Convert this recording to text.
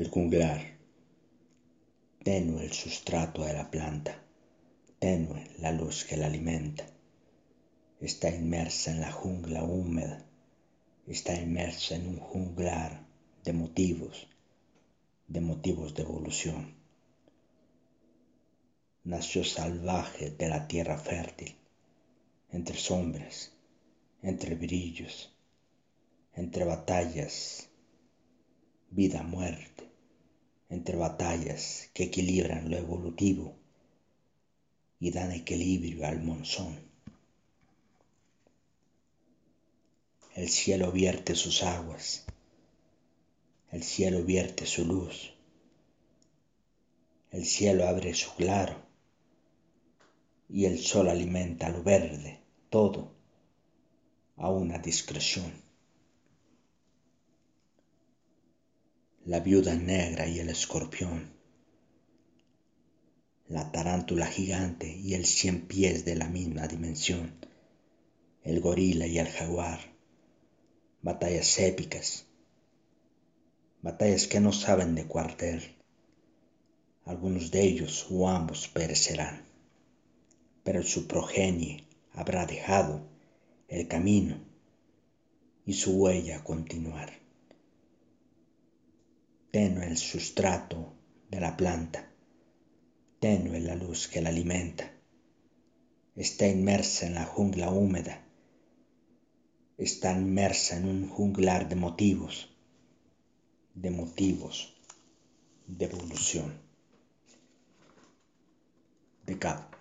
el junglar, tenue el sustrato de la planta, tenue la luz que la alimenta, está inmersa en la jungla húmeda, está inmersa en un junglar de motivos, de motivos de evolución. Nació salvaje de la tierra fértil, entre sombras, entre brillos, entre batallas, vida, muerte, entre batallas que equilibran lo evolutivo y dan equilibrio al monzón. El cielo vierte sus aguas, el cielo vierte su luz, el cielo abre su claro y el sol alimenta lo verde, todo a una discreción. La viuda negra y el escorpión, la tarántula gigante y el cien pies de la misma dimensión, el gorila y el jaguar, batallas épicas, batallas que no saben de cuartel. Algunos de ellos o ambos perecerán, pero su progenie habrá dejado el camino y su huella continuar. Tenue el sustrato de la planta, tenue la luz que la alimenta. Está inmersa en la jungla húmeda, está inmersa en un junglar de motivos, de motivos de evolución. De cap.